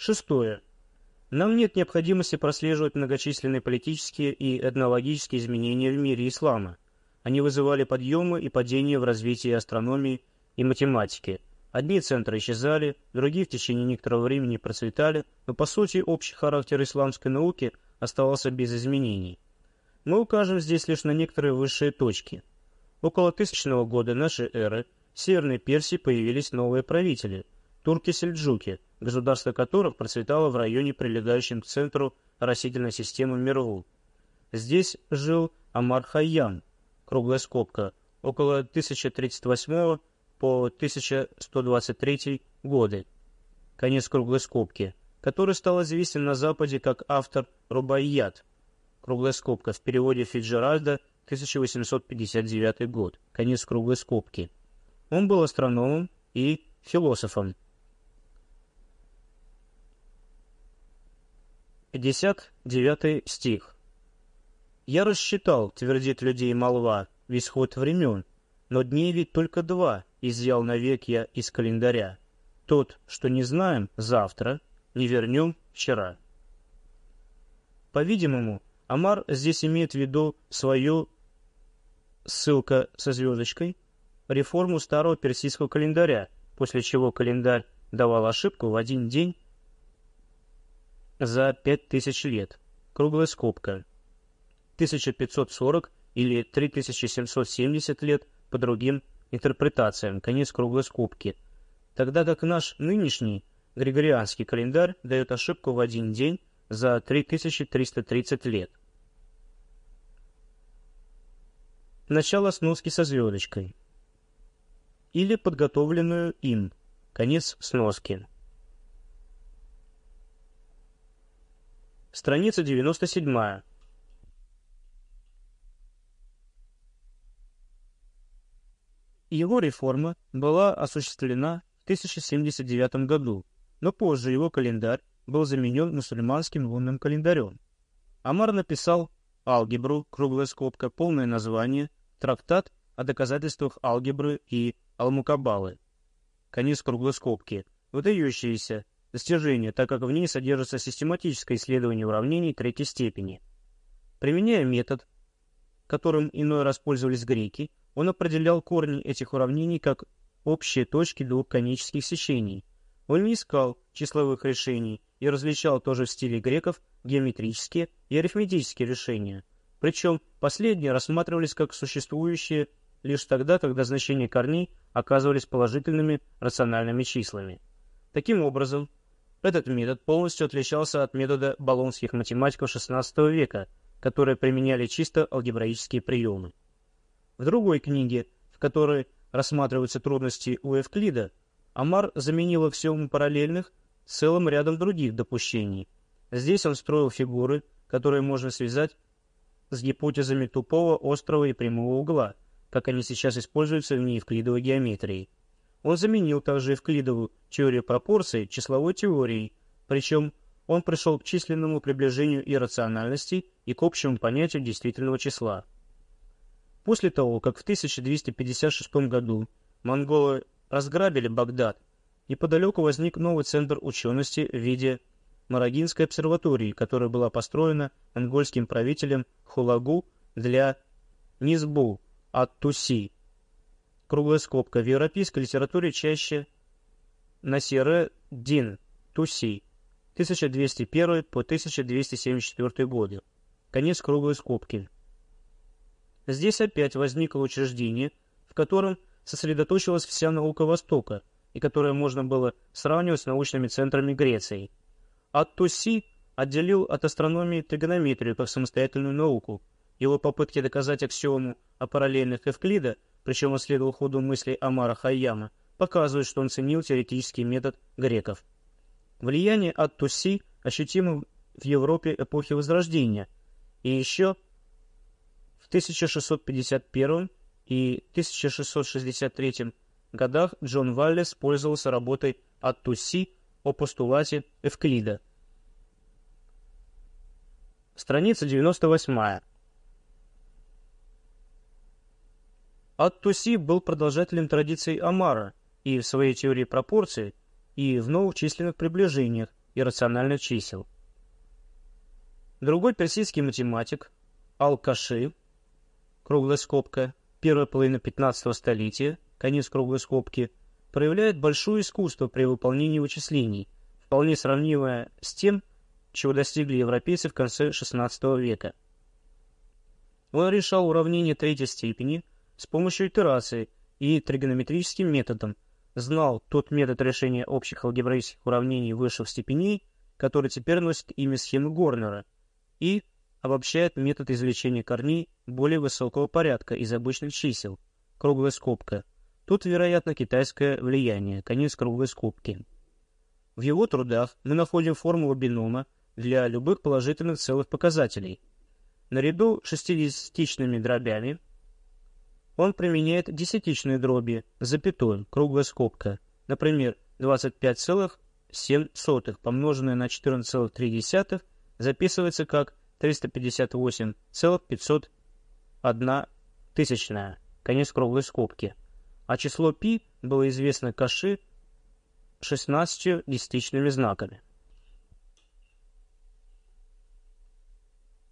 Шестое. Нам нет необходимости прослеживать многочисленные политические и этнологические изменения в мире ислама. Они вызывали подъемы и падения в развитии астрономии и математики. Одни центры исчезали, другие в течение некоторого времени процветали, но по сути общий характер исламской науки оставался без изменений. Мы укажем здесь лишь на некоторые высшие точки. Около тысячного года нашей эры в Северной Персии появились новые правители – турки-сельджуки, государство которых процветало в районе, прилегающем к центру растительной системы Мирву. Здесь жил Амар Хайям, круглая скобка, около 1038 по 1123 годы, конец круглой скобки, который стал известен на Западе как автор Рубайят, круглая скобка, в переводе Фиджеральда 1859 год, конец круглой скобки. Он был астрономом и философом. 59 стих. «Я рассчитал, — твердит людей молва, — весь ход времен, но дней ведь только два изъял навек я из календаря. Тот, что не знаем, завтра, не вернем вчера». По-видимому, Амар здесь имеет в виду свою, ссылка со звездочкой, реформу старого персидского календаря, после чего календарь давал ошибку в один день за 5000 лет. Круглая скобка. 1540 или 3770 лет по другим интерпретациям. Конец круглой скобки. Тогда как наш нынешний григорианский календарь дает ошибку в один день за 3330 лет. Начало сноски со звездочкой. Или подготовленную им. Конец сноски. Страница 97. Его реформа была осуществлена в 1079 году, но позже его календарь был заменен мусульманским лунным календарем. Амар написал алгебру, круглая скобка, полное название, трактат о доказательствах алгебры и алмукабалы, конец круглой скобки, выдающиеся достижение, так как в ней содержится систематическое исследование уравнений третьей степени. Применяя метод, которым иной раз пользовались греки, он определял корни этих уравнений как общие точки двух конических сечений. Он не искал числовых решений и различал тоже в стиле греков геометрические и арифметические решения. Причем последние рассматривались как существующие лишь тогда, когда значения корней оказывались положительными рациональными числами. Таким образом, этот метод полностью отличался от метода болонских математиков XVI века, которые применяли чисто алгебраические приемы. В другой книге, в которой рассматриваются трудности у Эвклида, Амар заменил аксиомы параллельных целым рядом других допущений. Здесь он строил фигуры, которые можно связать с гипотезами тупого, острого и прямого угла, как они сейчас используются в неевклидовой геометрии. Он заменил также эвклидовую теорию пропорций числовой теорией, причем он пришел к численному приближению иррациональности и к общему понятию действительного числа. После того, как в 1256 году монголы разграбили Багдад, неподалеку возник новый центр учености в виде Марагинской обсерватории, которая была построена монгольским правителем Хулагу для Низбу ат-Туси, круглая скобка, в европейской литературе чаще Насире Дин, Туси, 1201 по 1274 годы. Конец круглой скобки. Здесь опять возникло учреждение, в котором сосредоточилась вся наука Востока, и которое можно было сравнивать с научными центрами Греции. От Туси отделил от астрономии тригонометрию как самостоятельную науку. Его попытки доказать аксиому о параллельных Эвклида – причем он следовал ходу мыслей Амара Хайяма, показывает, что он ценил теоретический метод греков. Влияние от Туси ощутимо в Европе эпохи Возрождения, и еще в 1651 и 1663 годах Джон Валлес пользовался работой от Туси о постулате Эвклида. Страница 98. Ат-Туси был продолжателем традиций Амара и в своей теории пропорций, и в новых численных приближениях, иррациональных чисел. Другой персидский математик Ал-Каши, круглая скобка, первая половина 15 столетия, конец круглой скобки, проявляет большое искусство при выполнении вычислений, вполне сравнимое с тем, чего достигли европейцы в конце XVI века. Он решал уравнения третьей степени с помощью итерации и тригонометрическим методом, знал тот метод решения общих алгебраических уравнений высших степеней, который теперь носит имя схемы Горнера, и обобщает метод извлечения корней более высокого порядка из обычных чисел, круглая скобка. Тут, вероятно, китайское влияние, конец круглой скобки. В его трудах мы находим формулу бинома для любых положительных целых показателей. Наряду с шестидесятичными дробями он применяет десятичные дроби, запятой, круглая скобка, например, 25,7 помноженное на 14,3 записывается как 358,501 тысячная, конец круглой скобки. А число π было известно Каши 16 десятичными знаками.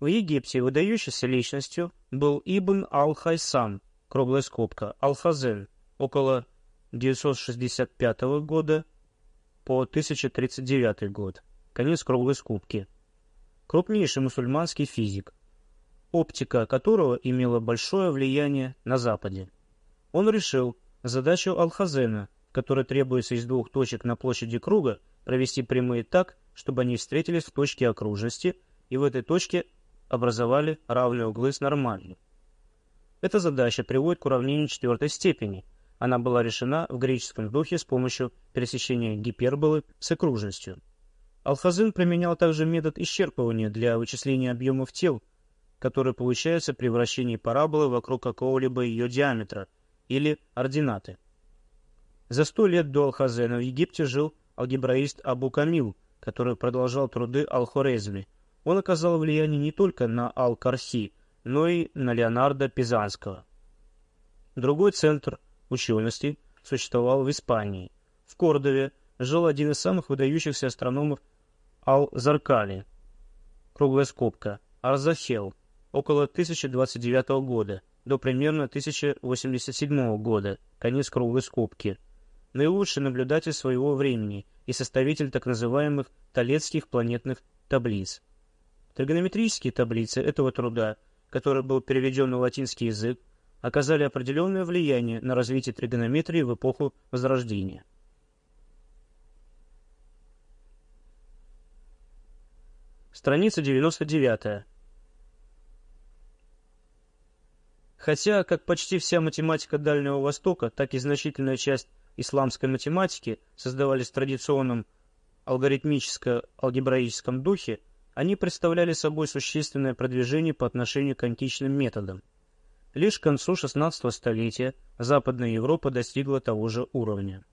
В Египте выдающейся личностью был Ибн Ал-Хайсам, круглая скобка, Алхазен, около 965 года по 1039 год, конец круглой скобки. Крупнейший мусульманский физик, оптика которого имела большое влияние на Западе. Он решил задачу Алхазена, которая требуется из двух точек на площади круга, провести прямые так, чтобы они встретились в точке окружности и в этой точке образовали равные углы с нормальной. Эта задача приводит к уравнению четвертой степени. Она была решена в греческом духе с помощью пересечения гиперболы с окружностью. Алхазин применял также метод исчерпывания для вычисления объемов тел, которые получаются при вращении параболы вокруг какого-либо ее диаметра или ординаты. За сто лет до Алхазена в Египте жил алгебраист Абу Камил, который продолжал труды Ал-Хорезми. Он оказал влияние не только на Ал-Карси, но и на Леонардо Пизанского. Другой центр учености существовал в Испании. В Кордове жил один из самых выдающихся астрономов Ал-Заркали, круглая скобка, Арзахел, около 1029 года до примерно 1087 года, конец круглой скобки, наилучший наблюдатель своего времени и составитель так называемых Толецких планетных таблиц. Тригонометрические таблицы этого труда который был переведен на латинский язык, оказали определенное влияние на развитие тригонометрии в эпоху Возрождения. Страница 99. Хотя, как почти вся математика Дальнего Востока, так и значительная часть исламской математики создавались в традиционном алгоритмическо-алгебраическом духе, они представляли собой существенное продвижение по отношению к античным методам. Лишь к концу XVI столетия Западная Европа достигла того же уровня.